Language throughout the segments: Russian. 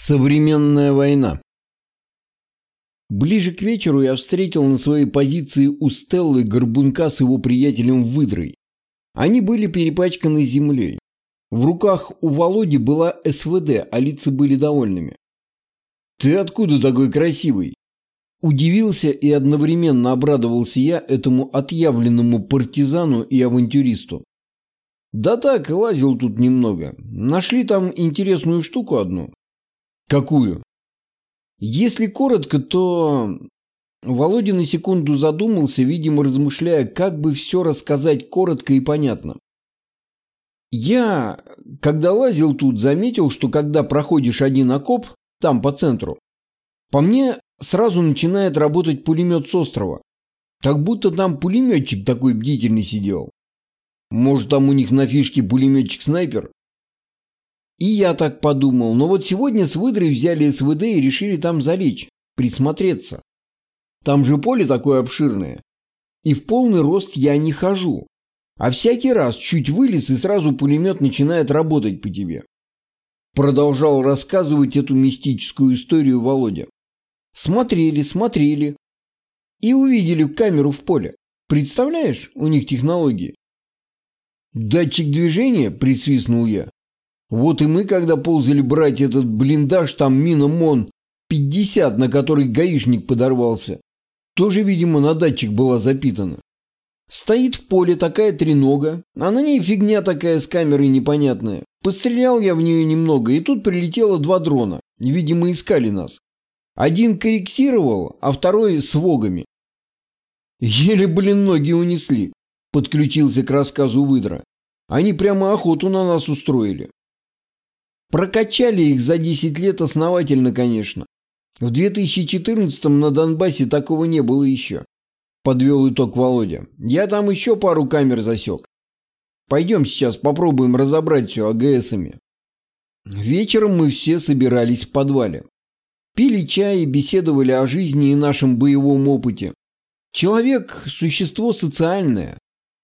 Современная война. Ближе к вечеру я встретил на своей позиции у Стеллы Горбунка с его приятелем Выдрой. Они были перепачканы землей. В руках у Володи была СВД, а лица были довольными. «Ты откуда такой красивый?» Удивился и одновременно обрадовался я этому отъявленному партизану и авантюристу. «Да так, лазил тут немного. Нашли там интересную штуку одну. Какую? Если коротко, то... Володя на секунду задумался, видимо, размышляя, как бы все рассказать коротко и понятно. Я, когда лазил тут, заметил, что когда проходишь один окоп, там по центру, по мне сразу начинает работать пулемет с острова. Как будто там пулеметчик такой бдительный сидел. Может, там у них на фишке пулеметчик-снайпер? И я так подумал, но вот сегодня с выдрой взяли СВД и решили там залечь, присмотреться. Там же поле такое обширное. И в полный рост я не хожу. А всякий раз чуть вылез, и сразу пулемет начинает работать по тебе. Продолжал рассказывать эту мистическую историю Володя. Смотрели, смотрели. И увидели камеру в поле. Представляешь, у них технологии. Датчик движения, присвистнул я. Вот и мы, когда ползали брать этот блиндаж, там мина МОН 50, на который гаишник подорвался, тоже, видимо, на датчик была запитана. Стоит в поле такая тренога, а на ней фигня такая с камерой непонятная. Пострелял я в нее немного, и тут прилетело два дрона. Видимо, искали нас. Один корректировал, а второй с вогами. Еле, блин, ноги унесли, подключился к рассказу выдра. Они прямо охоту на нас устроили. Прокачали их за 10 лет основательно, конечно. В 2014-м на Донбассе такого не было еще. Подвел итог Володя. Я там еще пару камер засек. Пойдем сейчас попробуем разобрать все АГСами. Вечером мы все собирались в подвале. Пили чай и беседовали о жизни и нашем боевом опыте. Человек – существо социальное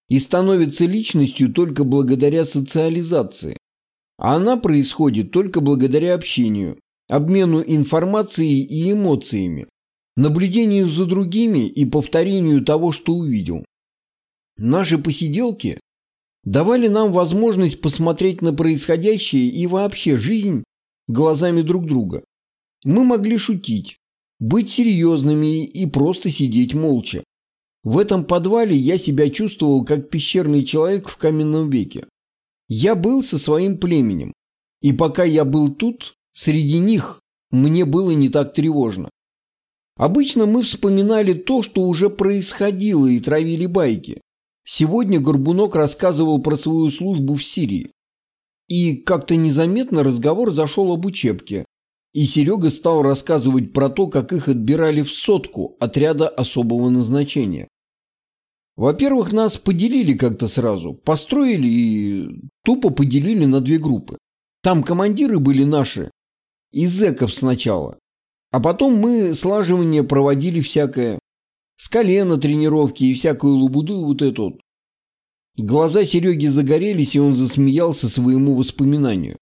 и становится личностью только благодаря социализации. А она происходит только благодаря общению, обмену информацией и эмоциями, наблюдению за другими и повторению того, что увидел. Наши посиделки давали нам возможность посмотреть на происходящее и вообще жизнь глазами друг друга. Мы могли шутить, быть серьезными и просто сидеть молча. В этом подвале я себя чувствовал как пещерный человек в каменном веке. Я был со своим племенем, и пока я был тут, среди них, мне было не так тревожно. Обычно мы вспоминали то, что уже происходило, и травили байки. Сегодня Горбунок рассказывал про свою службу в Сирии. И как-то незаметно разговор зашел об учебке. И Серега стал рассказывать про то, как их отбирали в сотку отряда особого назначения. Во-первых, нас поделили как-то сразу. Построили и тупо поделили на две группы. Там командиры были наши, из зэков сначала. А потом мы слаживание проводили всякое. С колена тренировки и всякую лабуду вот эту. Глаза Сереги загорелись, и он засмеялся своему воспоминанию.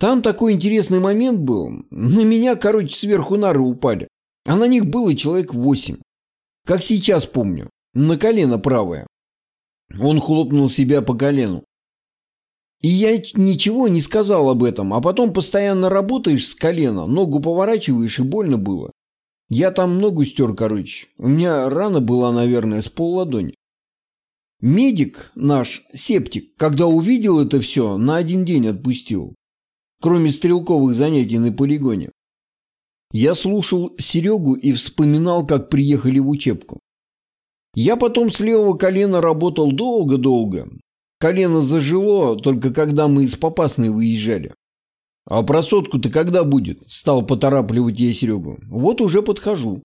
Там такой интересный момент был. На меня, короче, сверху нары упали. А на них было человек восемь. Как сейчас помню. На колено правое. Он хлопнул себя по колену. И я ничего не сказал об этом, а потом постоянно работаешь с колена, ногу поворачиваешь и больно было. Я там ногу стер, короче. У меня рана была, наверное, с полладони. Медик наш, септик, когда увидел это все, на один день отпустил. Кроме стрелковых занятий на полигоне. Я слушал Серегу и вспоминал, как приехали в учебку. Я потом с левого колена работал долго-долго. Колено зажило, только когда мы из Попасной выезжали. А про сотку-то когда будет? Стал поторапливать я Серегу. Вот уже подхожу,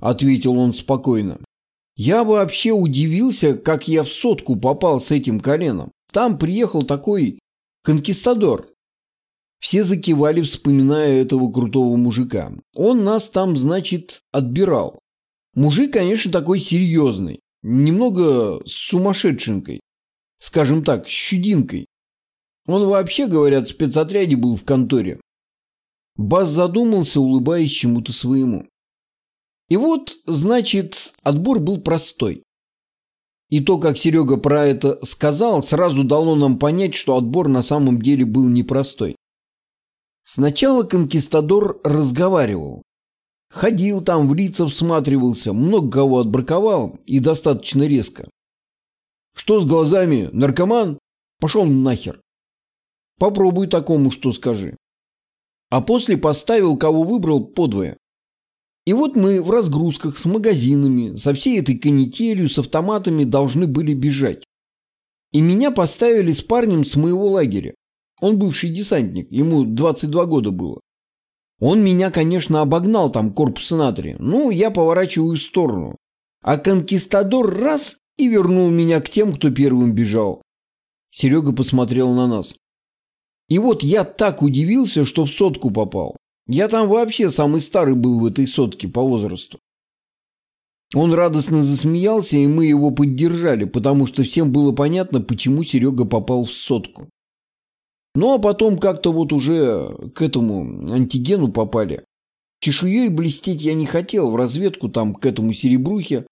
ответил он спокойно. Я вообще удивился, как я в сотку попал с этим коленом. Там приехал такой конкистадор. Все закивали, вспоминая этого крутого мужика. Он нас там, значит, отбирал. Мужик, конечно, такой серьезный. Немного с сумасшедшенкой. Скажем так, щудинкой. Он вообще, говорят, в спецотряде был в конторе. Бас задумался, улыбаясь чему-то своему. И вот, значит, отбор был простой. И то, как Серега про это сказал, сразу дало нам понять, что отбор на самом деле был непростой. Сначала конкистадор разговаривал. Ходил там, в лица всматривался, много кого отбраковал и достаточно резко. Что с глазами? Наркоман? Пошел нахер. Попробуй такому что скажи. А после поставил, кого выбрал, подвое. И вот мы в разгрузках с магазинами, со всей этой канителью, с автоматами должны были бежать. И меня поставили с парнем с моего лагеря. Он бывший десантник, ему 22 года было. Он меня, конечно, обогнал там корпус натрия. Ну, я поворачиваю в сторону. А конкистадор раз и вернул меня к тем, кто первым бежал. Серега посмотрел на нас. И вот я так удивился, что в сотку попал. Я там вообще самый старый был в этой сотке по возрасту. Он радостно засмеялся, и мы его поддержали, потому что всем было понятно, почему Серега попал в сотку. Ну а потом как-то вот уже к этому антигену попали. Чешуей блестеть я не хотел, в разведку там к этому серебрухе.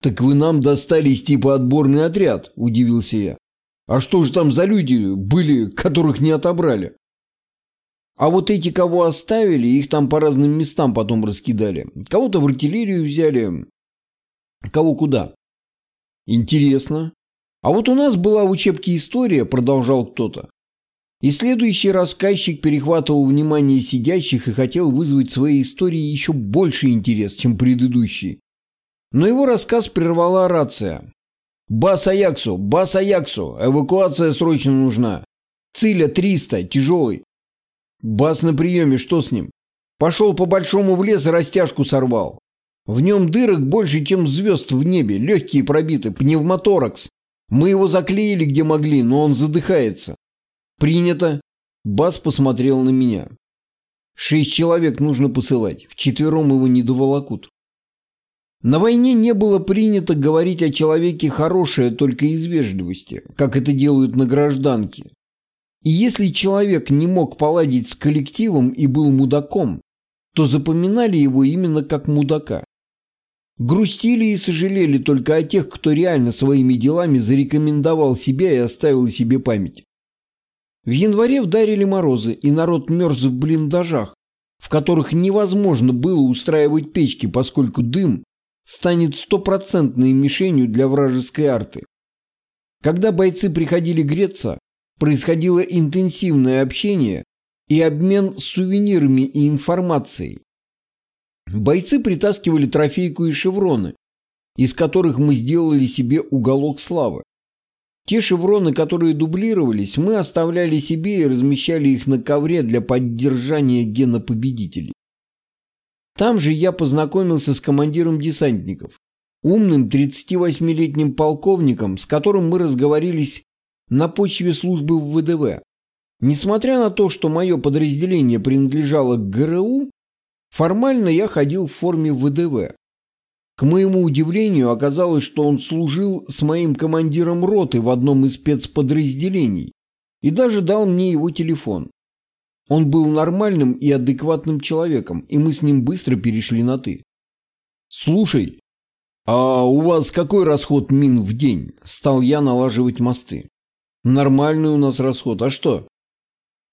«Так вы нам достались типа отборный отряд», – удивился я. «А что же там за люди были, которых не отобрали?» А вот эти, кого оставили, их там по разным местам потом раскидали. Кого-то в артиллерию взяли, кого куда. Интересно. А вот у нас была в учебке история, продолжал кто-то. И следующий рассказчик перехватывал внимание сидящих и хотел вызвать своей истории еще больше интерес, чем предыдущий. Но его рассказ прервала рация. «Бас Аяксу! Бас Аяксу! Эвакуация срочно нужна! Циля 300, тяжелый!» Бас на приеме, что с ним? Пошел по большому в лес и растяжку сорвал. В нем дырок больше, чем звезд в небе, легкие пробиты, пневмоторакс. Мы его заклеили где могли, но он задыхается. Принято. Бас посмотрел на меня. Шесть человек нужно посылать, вчетвером его не доволокут. На войне не было принято говорить о человеке хорошее только из вежливости, как это делают на гражданке. И если человек не мог поладить с коллективом и был мудаком, то запоминали его именно как мудака. Грустили и сожалели только о тех, кто реально своими делами зарекомендовал себя и оставил себе память. В январе вдарили морозы, и народ мерз в блиндажах, в которых невозможно было устраивать печки, поскольку дым станет стопроцентной мишенью для вражеской арты. Когда бойцы приходили греться, происходило интенсивное общение и обмен сувенирами и информацией. Бойцы притаскивали трофейку и шевроны, из которых мы сделали себе уголок славы. Те шевроны, которые дублировались, мы оставляли себе и размещали их на ковре для поддержания гена победителей. Там же я познакомился с командиром десантников, умным 38-летним полковником, с которым мы разговорились на почве службы в ВДВ. Несмотря на то, что мое подразделение принадлежало к ГРУ, формально я ходил в форме ВДВ. К моему удивлению, оказалось, что он служил с моим командиром роты в одном из спецподразделений и даже дал мне его телефон. Он был нормальным и адекватным человеком, и мы с ним быстро перешли на «ты». «Слушай, а у вас какой расход мин в день?» Стал я налаживать мосты. Нормальный у нас расход. А что?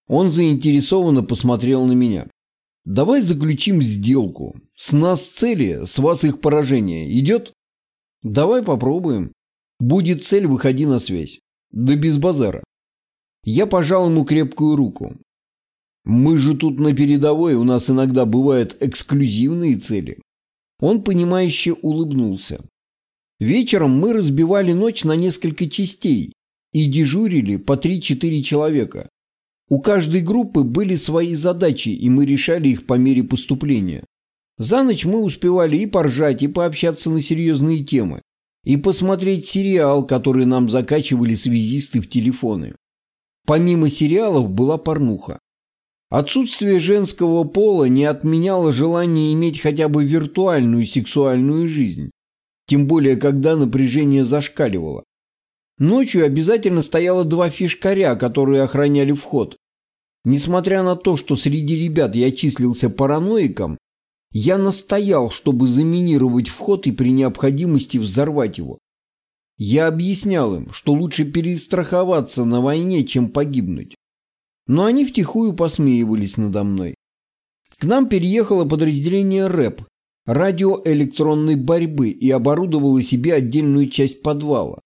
Он заинтересованно посмотрел на меня. Давай заключим сделку. С нас цели, с вас их поражение. Идет? Давай попробуем. Будет цель, выходи на связь. Да без базара. Я пожал ему крепкую руку. Мы же тут на передовой, у нас иногда бывают эксклюзивные цели. Он, понимающе улыбнулся. Вечером мы разбивали ночь на несколько частей и дежурили по 3-4 человека. У каждой группы были свои задачи, и мы решали их по мере поступления. За ночь мы успевали и поржать, и пообщаться на серьезные темы, и посмотреть сериал, который нам закачивали связисты в телефоны. Помимо сериалов была порнуха. Отсутствие женского пола не отменяло желание иметь хотя бы виртуальную сексуальную жизнь, тем более когда напряжение зашкаливало. Ночью обязательно стояло два фишкаря, которые охраняли вход. Несмотря на то, что среди ребят я числился параноиком, я настоял, чтобы заминировать вход и при необходимости взорвать его. Я объяснял им, что лучше перестраховаться на войне, чем погибнуть. Но они втихую посмеивались надо мной. К нам переехало подразделение РЭП, радиоэлектронной борьбы, и оборудовало себе отдельную часть подвала.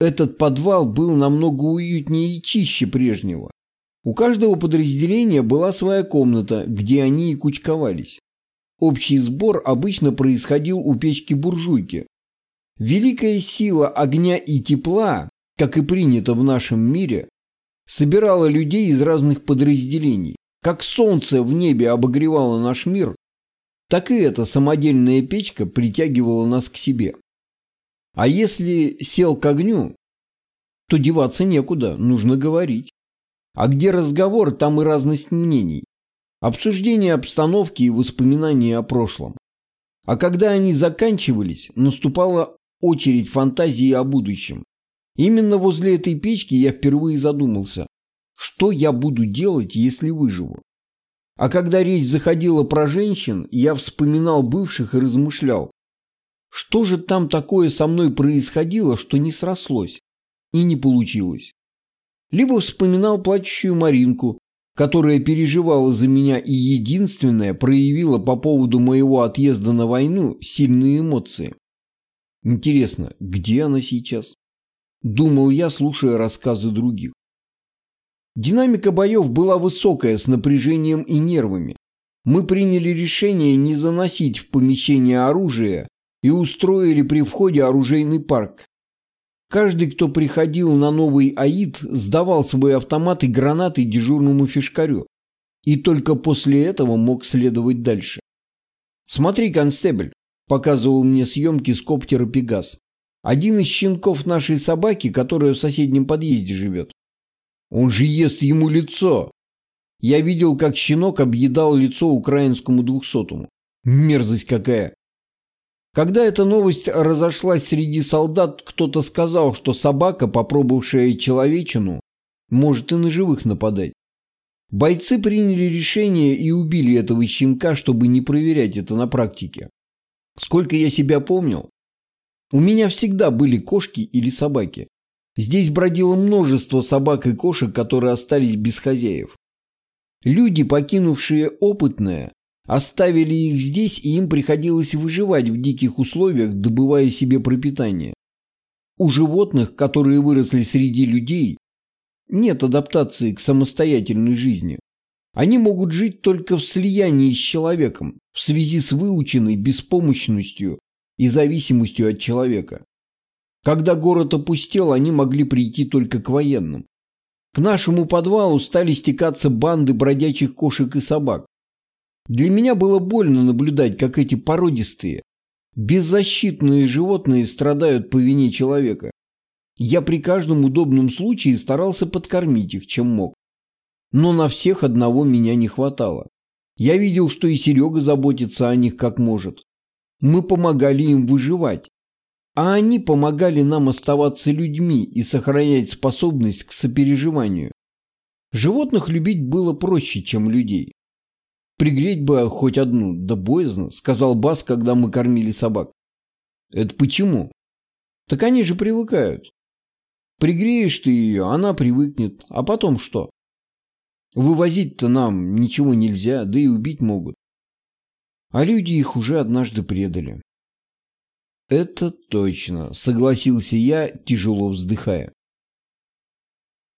Этот подвал был намного уютнее и чище прежнего. У каждого подразделения была своя комната, где они и кучковались. Общий сбор обычно происходил у печки-буржуйки. Великая сила огня и тепла, как и принято в нашем мире, собирала людей из разных подразделений. Как солнце в небе обогревало наш мир, так и эта самодельная печка притягивала нас к себе. А если сел к огню, то деваться некуда, нужно говорить. А где разговор, там и разность мнений. Обсуждение обстановки и воспоминания о прошлом. А когда они заканчивались, наступала очередь фантазии о будущем. Именно возле этой печки я впервые задумался, что я буду делать, если выживу. А когда речь заходила про женщин, я вспоминал бывших и размышлял, что же там такое со мной происходило, что не срослось и не получилось. Либо вспоминал плачущую Маринку, которая переживала за меня и единственная проявила по поводу моего отъезда на войну сильные эмоции. Интересно, где она сейчас? Думал я, слушая рассказы других. Динамика боев была высокая, с напряжением и нервами. Мы приняли решение не заносить в помещение оружие и устроили при входе оружейный парк. Каждый, кто приходил на новый АИД, сдавал свои автоматы и гранаты дежурному фишкарю. И только после этого мог следовать дальше. «Смотри, констебль», – показывал мне съемки с коптера «Пегас». Один из щенков нашей собаки, которая в соседнем подъезде живет. Он же ест ему лицо. Я видел, как щенок объедал лицо украинскому двухсотому. Мерзость какая. Когда эта новость разошлась среди солдат, кто-то сказал, что собака, попробовавшая человечину, может и на живых нападать. Бойцы приняли решение и убили этого щенка, чтобы не проверять это на практике. Сколько я себя помнил, у меня всегда были кошки или собаки. Здесь бродило множество собак и кошек, которые остались без хозяев. Люди, покинувшие опытное, оставили их здесь, и им приходилось выживать в диких условиях, добывая себе пропитание. У животных, которые выросли среди людей, нет адаптации к самостоятельной жизни. Они могут жить только в слиянии с человеком, в связи с выученной беспомощностью и зависимостью от человека. Когда город опустел, они могли прийти только к военным. К нашему подвалу стали стекаться банды бродячих кошек и собак. Для меня было больно наблюдать, как эти породистые, беззащитные животные страдают по вине человека. Я при каждом удобном случае старался подкормить их, чем мог. Но на всех одного меня не хватало. Я видел, что и Серега заботится о них как может. Мы помогали им выживать, а они помогали нам оставаться людьми и сохранять способность к сопереживанию. Животных любить было проще, чем людей. «Пригреть бы хоть одну, да боязно», — сказал Бас, когда мы кормили собак. «Это почему?» «Так они же привыкают. Пригреешь ты ее, она привыкнет. А потом что? Вывозить-то нам ничего нельзя, да и убить могут. А люди их уже однажды предали. «Это точно», — согласился я, тяжело вздыхая.